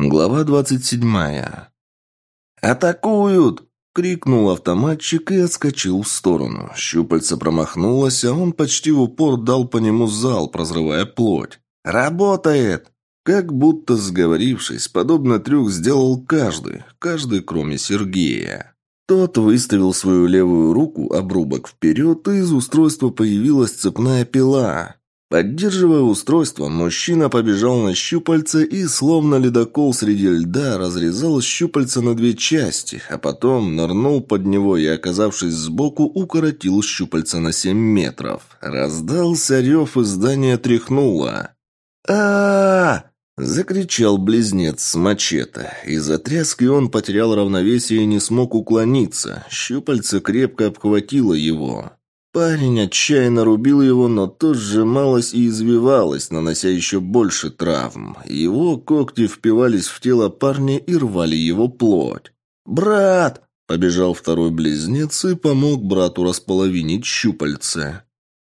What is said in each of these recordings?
Глава двадцать седьмая. «Атакуют!» — крикнул автоматчик и отскочил в сторону. Щупальце промахнулось, а он почти в упор дал по нему залп, разрывая плоть. «Работает!» Как будто сговорившись, подобный трюк сделал каждый, каждый, кроме Сергея. Тот выставил свою левую руку, обрубок вперед, и из устройства появилась цепная пила. Поддерживая устройство, мужчина побежал на щупальце и, словно ледокол среди льда, разрезал щупальца на две части, а потом нырнул под него и, оказавшись сбоку, укоротил щупальца на семь метров. Раздался рев, и здание тряхнуло. а, Закричал близнец с мачете. Из-за тряски он потерял равновесие и не смог уклониться. Щупальце крепко обхватило его. Парень отчаянно рубил его, но то сжималось и извивалось, нанося еще больше травм. Его когти впивались в тело парня и рвали его плоть. «Брат!» – побежал второй близнец и помог брату располовинить щупальце.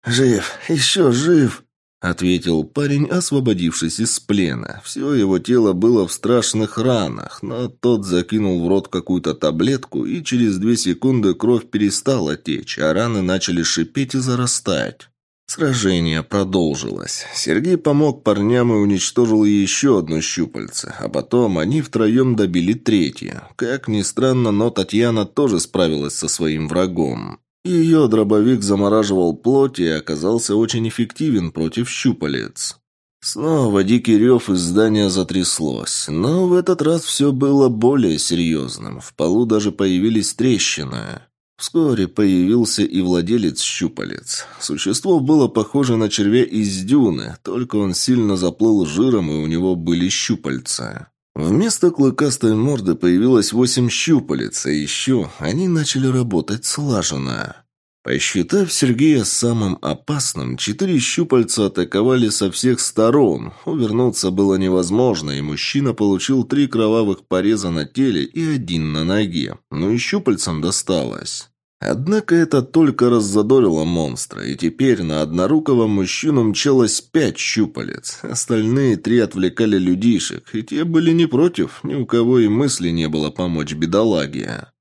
«Жив! Еще жив!» Ответил парень, освободившись из плена. Все его тело было в страшных ранах, но тот закинул в рот какую-то таблетку, и через две секунды кровь перестала течь, а раны начали шипеть и зарастать. Сражение продолжилось. Сергей помог парням и уничтожил еще одно щупальце, а потом они втроем добили третье. Как ни странно, но Татьяна тоже справилась со своим врагом. Ее дробовик замораживал плоть и оказался очень эффективен против щупалец. Снова дикий рев из здания затряслось, но в этот раз все было более серьезным. В полу даже появились трещины. Вскоре появился и владелец щупалец. Существо было похоже на червя из дюны, только он сильно заплыл жиром, и у него были щупальца. Вместо клыкастой морды появилось восемь щупалец, а еще они начали работать слаженно. Посчитав Сергея самым опасным, четыре щупальца атаковали со всех сторон. Увернуться было невозможно, и мужчина получил три кровавых пореза на теле и один на ноге. Но и щупальцам досталось. Однако это только раззадорило монстра, и теперь на однорукого мужчину мчалось пять щупалец. Остальные три отвлекали людишек, и те были не против, ни у кого и мысли не было помочь бедолаге.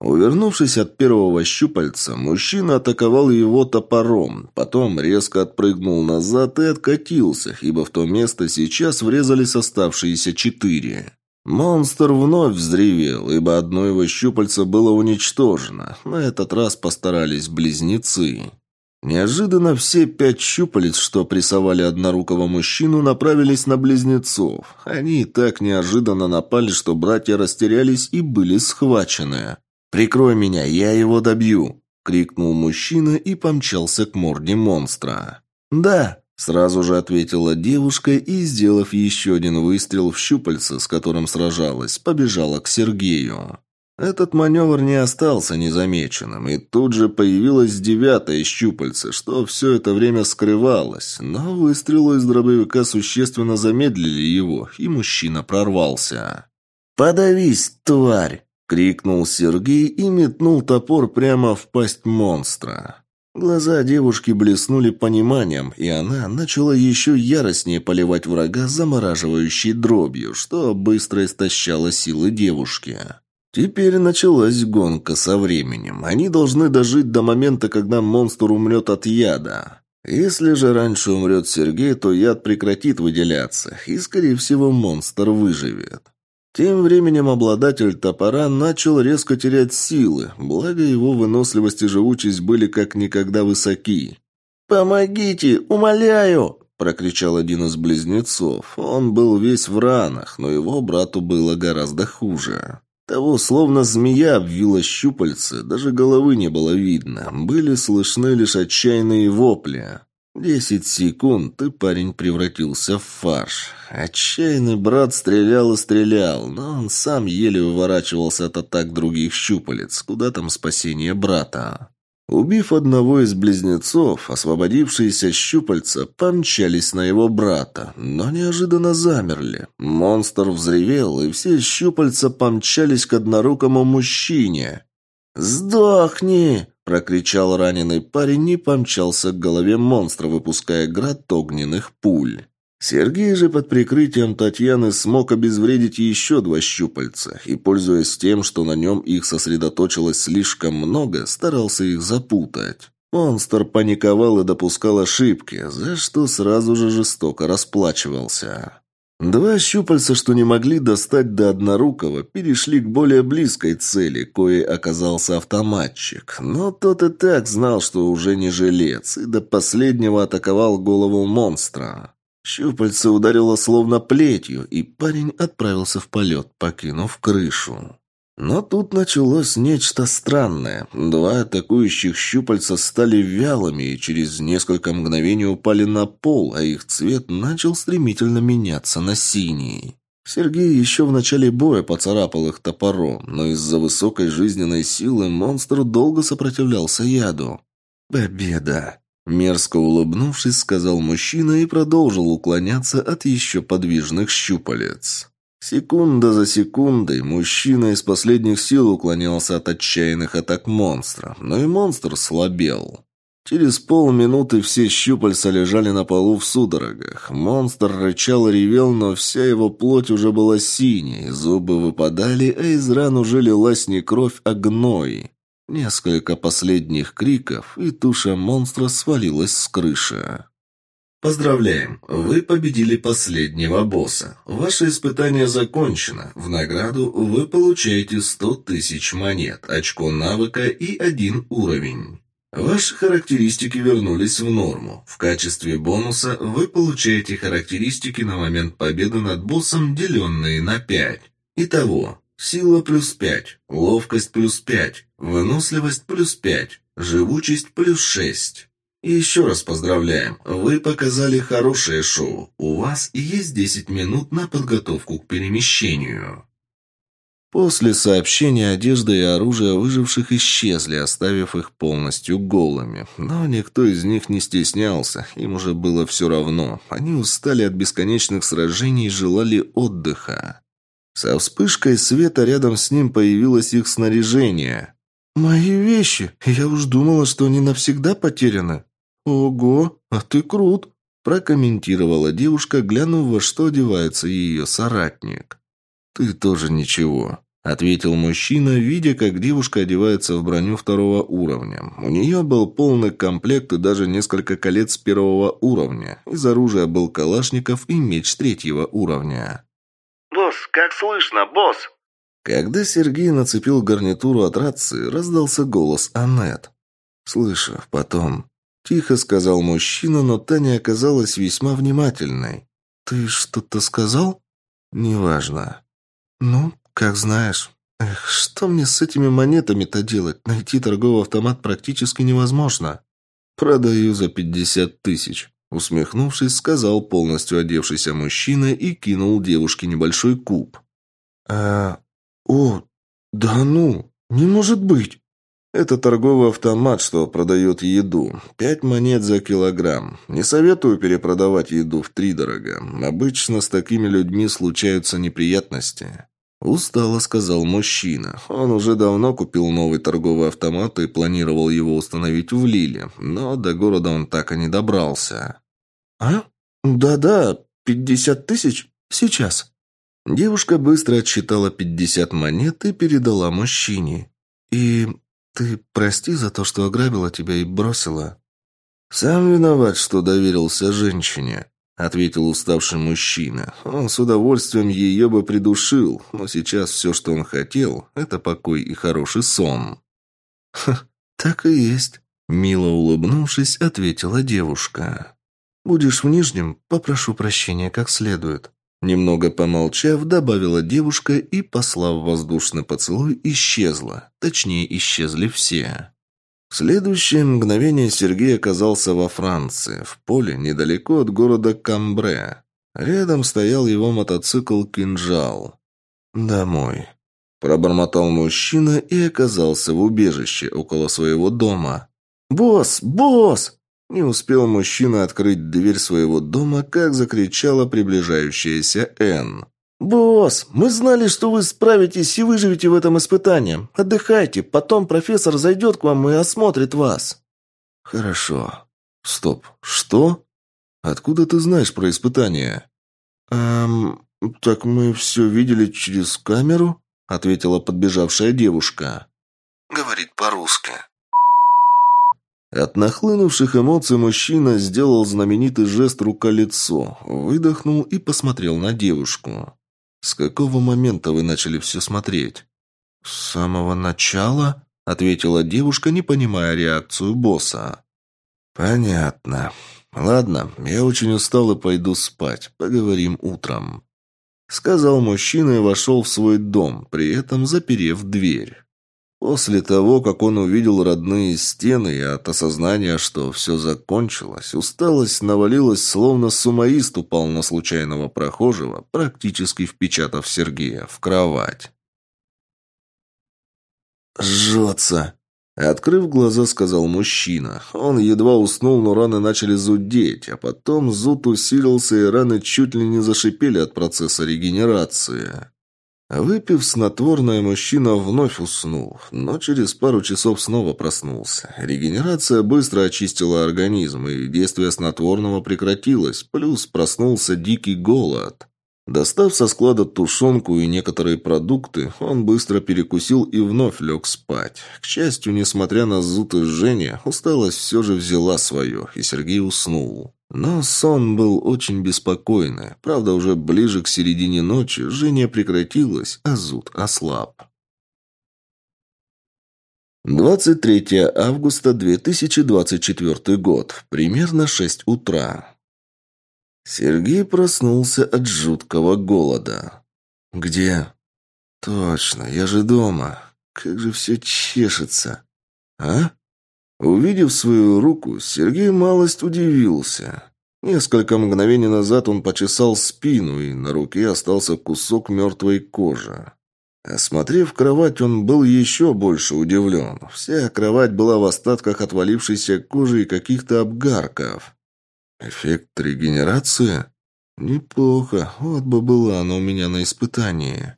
Увернувшись от первого щупальца, мужчина атаковал его топором, потом резко отпрыгнул назад и откатился, ибо в то место сейчас врезались оставшиеся четыре. Монстр вновь взревел, ибо одно его щупальце было уничтожено. На этот раз постарались близнецы. Неожиданно все пять щупалец, что прессовали однорукого мужчину, направились на близнецов. Они так неожиданно напали, что братья растерялись и были схвачены. «Прикрой меня, я его добью!» — крикнул мужчина и помчался к морде монстра. «Да!» Сразу же ответила девушка и, сделав еще один выстрел в щупальце, с которым сражалась, побежала к Сергею. Этот маневр не остался незамеченным, и тут же появилось девятое щупальце, что все это время скрывалось, но выстрелы из дробовика существенно замедлили его, и мужчина прорвался. «Подавись, тварь!» — крикнул Сергей и метнул топор прямо в пасть монстра. Глаза девушки блеснули пониманием, и она начала еще яростнее поливать врага замораживающей дробью, что быстро истощало силы девушки. Теперь началась гонка со временем. Они должны дожить до момента, когда монстр умрет от яда. Если же раньше умрет Сергей, то яд прекратит выделяться, и, скорее всего, монстр выживет. Тем временем обладатель топора начал резко терять силы, благо его выносливость и живучесть были как никогда высоки. «Помогите! Умоляю!» – прокричал один из близнецов. Он был весь в ранах, но его брату было гораздо хуже. Того словно змея обвила щупальцы, даже головы не было видно. Были слышны лишь отчаянные вопли. Десять секунд, и парень превратился в фарш. Отчаянный брат стрелял и стрелял, но он сам еле уворачивался от атак других щупалец. Куда там спасение брата? Убив одного из близнецов, освободившиеся щупальца помчались на его брата, но неожиданно замерли. Монстр взревел, и все щупальца помчались к однорукому мужчине. «Сдохни!» Прокричал раненый парень и помчался к голове монстра, выпуская град огненных пуль. Сергей же под прикрытием Татьяны смог обезвредить еще два щупальца и, пользуясь тем, что на нем их сосредоточилось слишком много, старался их запутать. Монстр паниковал и допускал ошибки, за что сразу же жестоко расплачивался. Два щупальца, что не могли достать до однорукого, перешли к более близкой цели, кое оказался автоматчик. Но тот и так знал, что уже не жилец, и до последнего атаковал голову монстра. Щупальце ударило словно плетью, и парень отправился в полет, покинув крышу. Но тут началось нечто странное. Два атакующих щупальца стали вялыми и через несколько мгновений упали на пол, а их цвет начал стремительно меняться на синий. Сергей еще в начале боя поцарапал их топором, но из-за высокой жизненной силы монстр долго сопротивлялся яду. «Победа!» Мерзко улыбнувшись, сказал мужчина и продолжил уклоняться от еще подвижных щупалец. Секунда за секундой мужчина из последних сил уклонялся от отчаянных атак монстра, но и монстр слабел. Через полминуты все щупальца лежали на полу в судорогах. Монстр рычал и ревел, но вся его плоть уже была синей, зубы выпадали, а из ран уже лилась не кровь, а гной. Несколько последних криков, и туша монстра свалилась с крыши. Поздравляем! Вы победили последнего босса. Ваше испытание закончено. В награду вы получаете 100 тысяч монет, очко навыка и один уровень. Ваши характеристики вернулись в норму. В качестве бонуса вы получаете характеристики на момент победы над боссом, деленные на 5. Итого, сила плюс 5, ловкость плюс 5, выносливость плюс 5, живучесть плюс 6. Еще раз поздравляем. Вы показали хорошее шоу. У вас есть 10 минут на подготовку к перемещению. После сообщения одежда и оружие выживших исчезли, оставив их полностью голыми. Но никто из них не стеснялся, им уже было все равно. Они устали от бесконечных сражений и желали отдыха. Со вспышкой света рядом с ним появилось их снаряжение. «Мои вещи! Я уж думала, что они навсегда потеряны!» «Ого, а ты крут!» – прокомментировала девушка, глянув, во что одевается ее соратник. «Ты тоже ничего», – ответил мужчина, видя, как девушка одевается в броню второго уровня. У нее был полный комплект и даже несколько колец первого уровня. Из оружия был калашников и меч третьего уровня. «Босс, как слышно, босс?» Когда Сергей нацепил гарнитуру от рации, раздался голос Аннет. «Слышу, потом. Тихо сказал мужчина, но Таня оказалась весьма внимательной. «Ты что-то сказал?» «Неважно». «Ну, как знаешь. Эх, что мне с этими монетами-то делать? Найти торговый автомат практически невозможно». «Продаю за пятьдесят тысяч», — усмехнувшись, сказал полностью одевшийся мужчина и кинул девушке небольшой куб. «А... О, да ну, не может быть!» Это торговый автомат, что продает еду. Пять монет за килограмм. Не советую перепродавать еду в три дорого. Обычно с такими людьми случаются неприятности. Устало сказал мужчина. Он уже давно купил новый торговый автомат и планировал его установить в Лиле, но до города он так и не добрался. «А? Да-да, пятьдесят тысяч? Сейчас». Девушка быстро отсчитала пятьдесят монет и передала мужчине. «И «Ты прости за то, что ограбила тебя и бросила». «Сам виноват, что доверился женщине», — ответил уставший мужчина. Он с удовольствием ее бы придушил, но сейчас все, что он хотел, это покой и хороший сон. «Ха, так и есть», — мило улыбнувшись, ответила девушка. «Будешь в Нижнем, попрошу прощения как следует». Немного помолчав, добавила девушка и, послав воздушный поцелуй, исчезла. Точнее, исчезли все. В следующее мгновение Сергей оказался во Франции, в поле недалеко от города Камбре. Рядом стоял его мотоцикл «Кинжал». «Домой», – пробормотал мужчина и оказался в убежище около своего дома. «Босс! Босс!» Не успел мужчина открыть дверь своего дома, как закричала приближающаяся Энн. «Босс, мы знали, что вы справитесь и выживете в этом испытании. Отдыхайте, потом профессор зайдет к вам и осмотрит вас». «Хорошо. Стоп. Что?» Откуда ты знаешь про испытания?» «Эм, так мы все видели через камеру?» ответила подбежавшая девушка. «Говорит по-русски». От нахлынувших эмоций мужчина сделал знаменитый жест рука-лицо, выдохнул и посмотрел на девушку. «С какого момента вы начали все смотреть?» «С самого начала?» — ответила девушка, не понимая реакцию босса. «Понятно. Ладно, я очень устал и пойду спать. Поговорим утром». Сказал мужчина и вошел в свой дом, при этом заперев дверь. После того, как он увидел родные стены и от осознания, что все закончилось, усталость навалилась, словно сумаист упал на случайного прохожего, практически впечатав Сергея в кровать. «Жжется!» Открыв глаза, сказал мужчина. Он едва уснул, но раны начали зудеть, а потом зуд усилился, и раны чуть ли не зашипели от процесса регенерации. Выпив снотворное, мужчина вновь уснул, но через пару часов снова проснулся. Регенерация быстро очистила организм, и действие снотворного прекратилось, плюс проснулся дикий голод. Достав со склада тушенку и некоторые продукты, он быстро перекусил и вновь лег спать. К счастью, несмотря на зуд и жжение, усталость все же взяла свое, и Сергей уснул. Но сон был очень беспокойный. Правда, уже ближе к середине ночи жжение прекратилось, а зуд ослаб. 23 августа 2024 год. Примерно 6 утра. Сергей проснулся от жуткого голода. «Где?» «Точно, я же дома. Как же все чешется. А?» Увидев свою руку, Сергей малость удивился. Несколько мгновений назад он почесал спину, и на руке остался кусок мертвой кожи. Осмотрев кровать, он был еще больше удивлен. Вся кровать была в остатках отвалившейся кожи и каких-то обгарков. Эффект регенерации? Неплохо. Вот бы была она у меня на испытании.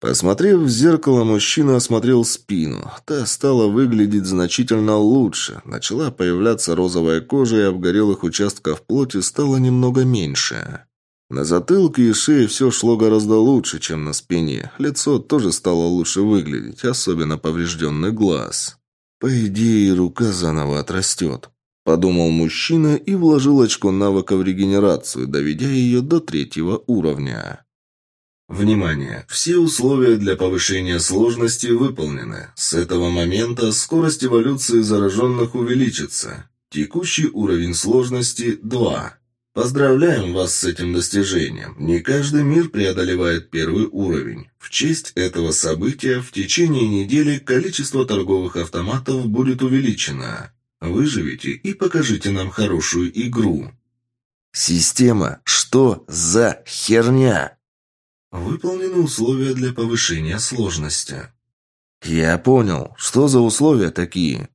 Посмотрев в зеркало, мужчина осмотрел спину. Та стала выглядеть значительно лучше. Начала появляться розовая кожа, и обгорелых участков плоти стало немного меньше. На затылке и шее все шло гораздо лучше, чем на спине. Лицо тоже стало лучше выглядеть, особенно поврежденный глаз. По идее, рука заново отрастет. Подумал мужчина и вложил очко навыка в регенерацию, доведя ее до третьего уровня. Внимание! Все условия для повышения сложности выполнены. С этого момента скорость эволюции зараженных увеличится. Текущий уровень сложности – 2. Поздравляем вас с этим достижением. Не каждый мир преодолевает первый уровень. В честь этого события в течение недели количество торговых автоматов будет увеличено. Выживите и покажите нам хорошую игру. Система, что за херня? Выполнены условия для повышения сложности. Я понял. Что за условия такие?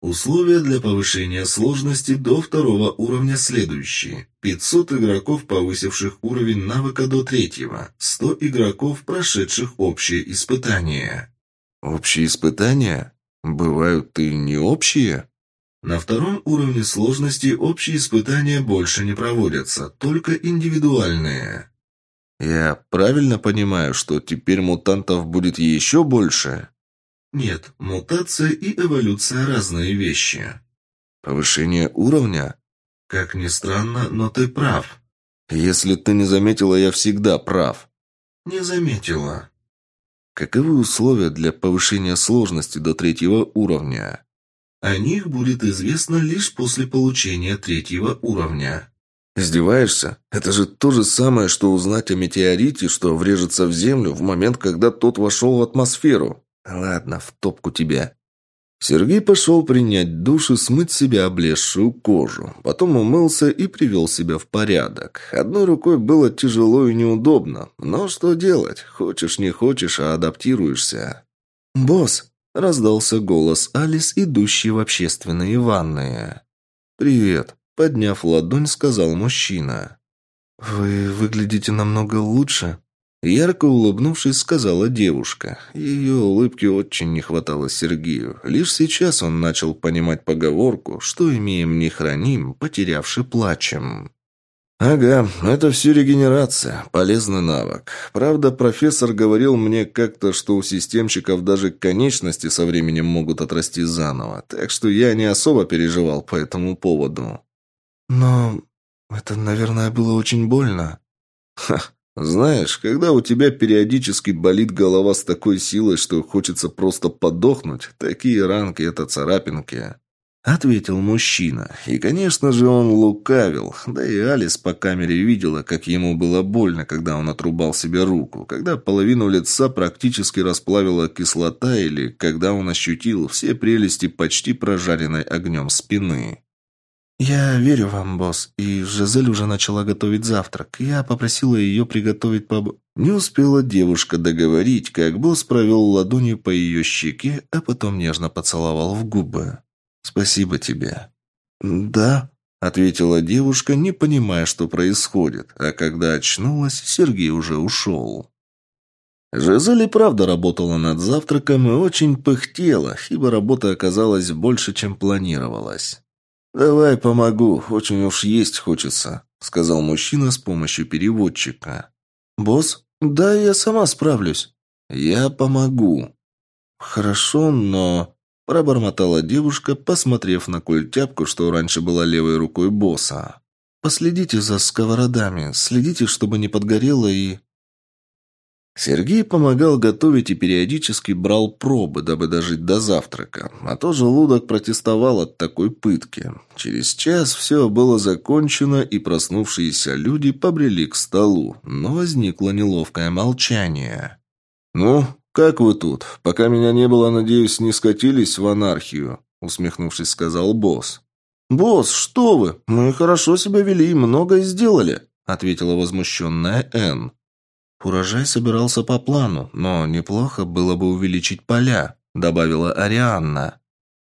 Условия для повышения сложности до второго уровня следующие. 500 игроков, повысивших уровень навыка до третьего. 100 игроков, прошедших общее испытание. Общие испытания? Бывают и не общие? На втором уровне сложности общие испытания больше не проводятся, только индивидуальные. Я правильно понимаю, что теперь мутантов будет еще больше? Нет, мутация и эволюция разные вещи. Повышение уровня? Как ни странно, но ты прав. Если ты не заметила, я всегда прав. Не заметила. Каковы условия для повышения сложности до третьего уровня? О них будет известно лишь после получения третьего уровня. Издеваешься? Это же то же самое, что узнать о метеорите, что врежется в Землю в момент, когда тот вошел в атмосферу. Ладно, в топку тебя. Сергей пошел принять душ и смыть себе облезшую кожу. Потом умылся и привел себя в порядок. Одной рукой было тяжело и неудобно. Но что делать? Хочешь, не хочешь, а адаптируешься. «Босс, Раздался голос Алис, идущий в общественные ванные. «Привет», — подняв ладонь, сказал мужчина. «Вы выглядите намного лучше», — ярко улыбнувшись, сказала девушка. Ее улыбки очень не хватало Сергею. Лишь сейчас он начал понимать поговорку, что имеем не храним, потерявши плачем. «Ага, это все регенерация. Полезный навык. Правда, профессор говорил мне как-то, что у системщиков даже конечности со временем могут отрасти заново, так что я не особо переживал по этому поводу». «Но это, наверное, было очень больно». «Ха, знаешь, когда у тебя периодически болит голова с такой силой, что хочется просто подохнуть, такие ранки – это царапинки». — ответил мужчина. И, конечно же, он лукавил. Да и Алис по камере видела, как ему было больно, когда он отрубал себе руку, когда половину лица практически расплавила кислота или когда он ощутил все прелести почти прожаренной огнем спины. «Я верю вам, босс, и Жизель уже начала готовить завтрак. Я попросила ее приготовить поб...» Не успела девушка договорить, как босс провел ладонью по ее щеке, а потом нежно поцеловал в губы. «Спасибо тебе». «Да», — ответила девушка, не понимая, что происходит, а когда очнулась, Сергей уже ушел. Жизель и правда работала над завтраком и очень пыхтела, ибо работа оказалась больше, чем планировалось. «Давай помогу, очень уж есть хочется», — сказал мужчина с помощью переводчика. «Босс? Да, я сама справлюсь». «Я помогу». «Хорошо, но...» Пробормотала девушка, посмотрев на культяпку, что раньше была левой рукой босса. «Последите за сковородами, следите, чтобы не подгорело и...» Сергей помогал готовить и периодически брал пробы, дабы дожить до завтрака, а то желудок протестовал от такой пытки. Через час все было закончено, и проснувшиеся люди побрели к столу, но возникло неловкое молчание. «Ну, «Как вы тут? Пока меня не было, надеюсь, не скатились в анархию», усмехнувшись, сказал босс. «Босс, что вы? Мы хорошо себя вели и многое сделали», ответила возмущенная Энн. «Урожай собирался по плану, но неплохо было бы увеличить поля», добавила Арианна.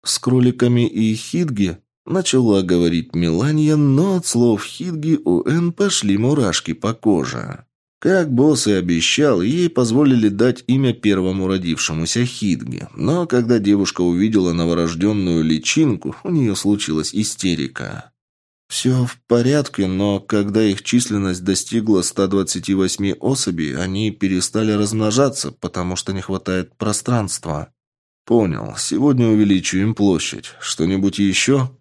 «С кроликами и Хидги?» начала говорить Миланья, но от слов Хидги у Энн пошли мурашки по коже. Как босс и обещал, ей позволили дать имя первому родившемуся Хидге. Но когда девушка увидела новорожденную личинку, у нее случилась истерика. «Все в порядке, но когда их численность достигла 128 особей, они перестали размножаться, потому что не хватает пространства». «Понял. Сегодня увеличу им площадь. Что-нибудь еще?»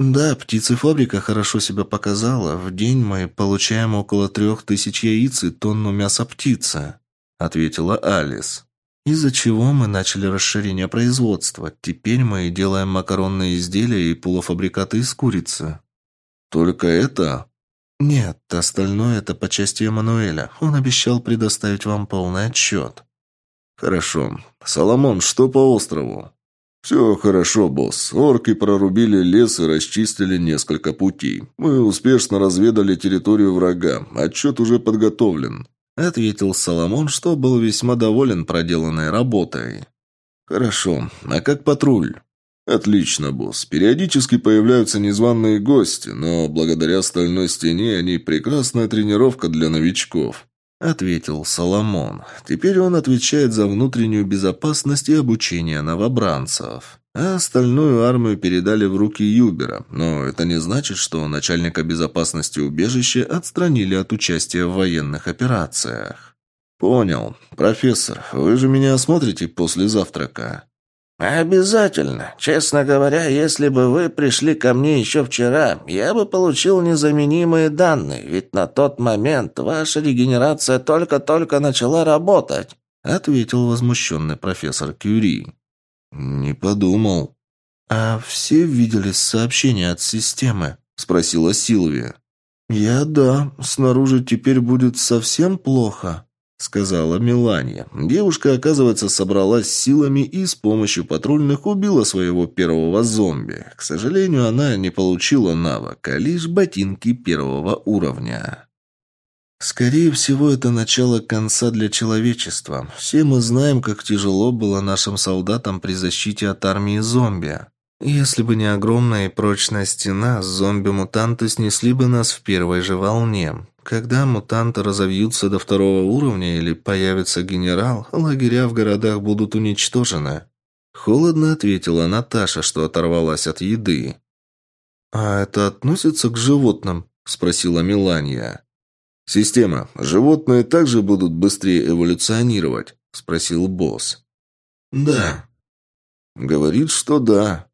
«Да, птицефабрика хорошо себя показала. В день мы получаем около трех тысяч яиц и тонну мяса птицы», — ответила Алис. «Из-за чего мы начали расширение производства. Теперь мы делаем макаронные изделия и полуфабрикаты из курицы». «Только это?» «Нет, остальное это по части Эммануэля. Он обещал предоставить вам полный отчет». «Хорошо. Соломон, что по острову?» «Все хорошо, босс. Орки прорубили лес и расчистили несколько путей. Мы успешно разведали территорию врага. Отчет уже подготовлен», — ответил Соломон, что был весьма доволен проделанной работой. «Хорошо. А как патруль?» «Отлично, босс. Периодически появляются незваные гости, но благодаря стальной стене они прекрасная тренировка для новичков. — ответил Соломон. «Теперь он отвечает за внутреннюю безопасность и обучение новобранцев. А остальную армию передали в руки Юбера, но это не значит, что начальника безопасности убежища отстранили от участия в военных операциях». «Понял. Профессор, вы же меня осмотрите после завтрака?» «Обязательно. Честно говоря, если бы вы пришли ко мне еще вчера, я бы получил незаменимые данные, ведь на тот момент ваша регенерация только-только начала работать», ответил возмущенный профессор Кюри. «Не подумал». «А все видели сообщение от системы?» спросила Силвия. «Я да. Снаружи теперь будет совсем плохо» сказала Миланья. Девушка, оказывается, собралась силами и с помощью патрульных убила своего первого зомби. К сожалению, она не получила навык, а лишь ботинки первого уровня. Скорее всего, это начало конца для человечества. Все мы знаем, как тяжело было нашим солдатам при защите от армии зомби. Если бы не огромная и прочная стена, зомби-мутанты снесли бы нас в первой же волне. Когда мутанты разовьются до второго уровня или появится генерал, лагеря в городах будут уничтожены. Холодно ответила Наташа, что оторвалась от еды. «А это относится к животным?» – спросила Миланья. «Система, животные также будут быстрее эволюционировать?» – спросил босс. «Да». «Говорит, что да».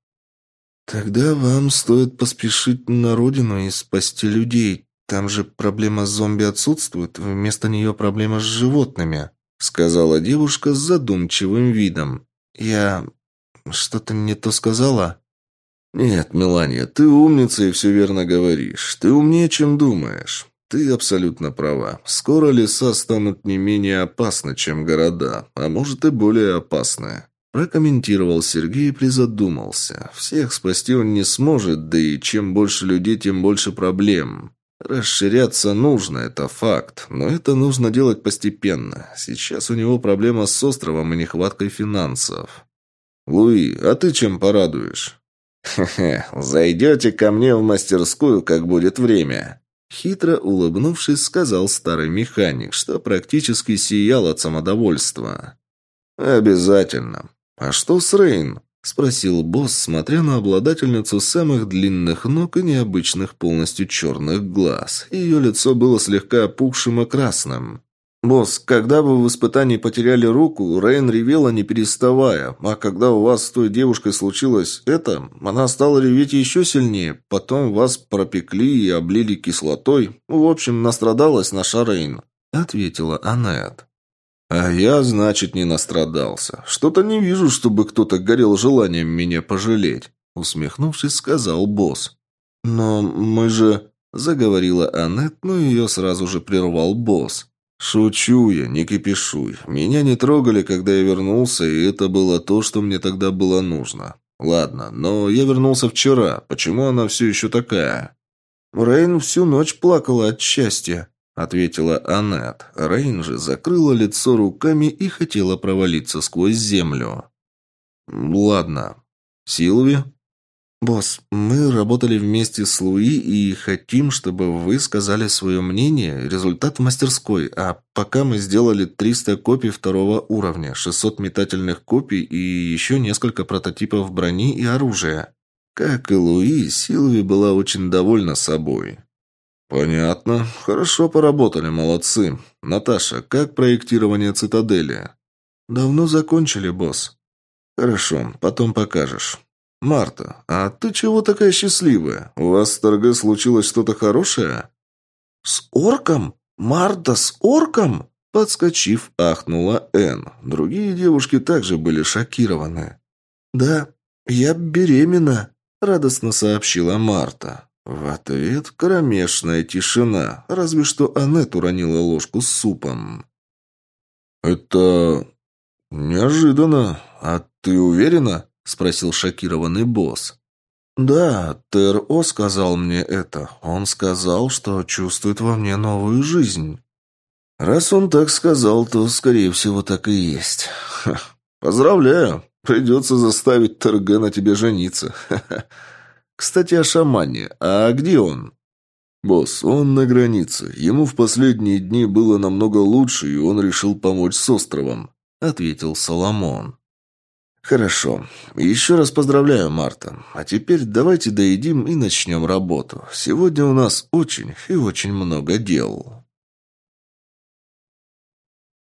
«Тогда вам стоит поспешить на родину и спасти людей. Там же проблема с зомби отсутствует, вместо нее проблема с животными», – сказала девушка с задумчивым видом. «Я что-то не то сказала?» «Нет, Мелания, ты умница и все верно говоришь. Ты умнее, чем думаешь. Ты абсолютно права. Скоро леса станут не менее опасны, чем города, а может и более опасны. Прокомментировал Сергей и призадумался. Всех спасти он не сможет, да и чем больше людей, тем больше проблем. Расширяться нужно, это факт, но это нужно делать постепенно. Сейчас у него проблема с островом и нехваткой финансов. «Луи, а ты чем порадуешь?» «Хе-хе, зайдете ко мне в мастерскую, как будет время». Хитро улыбнувшись, сказал старый механик, что практически сиял от самодовольства. «Обязательно. А что с Рейн?» – спросил босс, смотря на обладательницу самых длинных ног и необычных полностью черных глаз. Ее лицо было слегка опухшим и красным. «Босс, когда вы в испытании потеряли руку, Рейн ревела не переставая, а когда у вас с той девушкой случилось это, она стала реветь еще сильнее, потом вас пропекли и облили кислотой. В общем, настрадалась наша Рейн», — ответила Аннет. «А я, значит, не настрадался. Что-то не вижу, чтобы кто-то горел желанием меня пожалеть», — усмехнувшись, сказал босс. «Но мы же...» — заговорила Аннет, но ее сразу же прервал босс. «Шучу я, не кипишуй. Меня не трогали, когда я вернулся, и это было то, что мне тогда было нужно. Ладно, но я вернулся вчера. Почему она все еще такая?» «Рейн всю ночь плакала от счастья», — ответила Аннет. Рейн же закрыла лицо руками и хотела провалиться сквозь землю. «Ладно. Силви?» «Босс, мы работали вместе с Луи и хотим, чтобы вы сказали свое мнение, результат в мастерской, а пока мы сделали 300 копий второго уровня, 600 метательных копий и еще несколько прототипов брони и оружия». Как и Луи, Силви была очень довольна собой. «Понятно. Хорошо поработали, молодцы. Наташа, как проектирование цитадели?» «Давно закончили, босс». «Хорошо, потом покажешь». «Марта, а ты чего такая счастливая? У вас с торгой случилось что-то хорошее?» «С орком? Марта с орком?» Подскочив, ахнула Энн. Другие девушки также были шокированы. «Да, я беременна», — радостно сообщила Марта. В ответ кромешная тишина, разве что Аннет уронила ложку с супом. «Это... неожиданно. А ты уверена?» – спросил шокированный босс. «Да, ТРО сказал мне это. Он сказал, что чувствует во мне новую жизнь». «Раз он так сказал, то, скорее всего, так и есть. Ха, поздравляю. Придется заставить ТРГ на тебе жениться. Кстати, о шамане. А где он?» «Босс, он на границе. Ему в последние дни было намного лучше, и он решил помочь с островом», — ответил Соломон. «Хорошо. Еще раз поздравляю, Марта. А теперь давайте доедим и начнем работу. Сегодня у нас очень и очень много дел».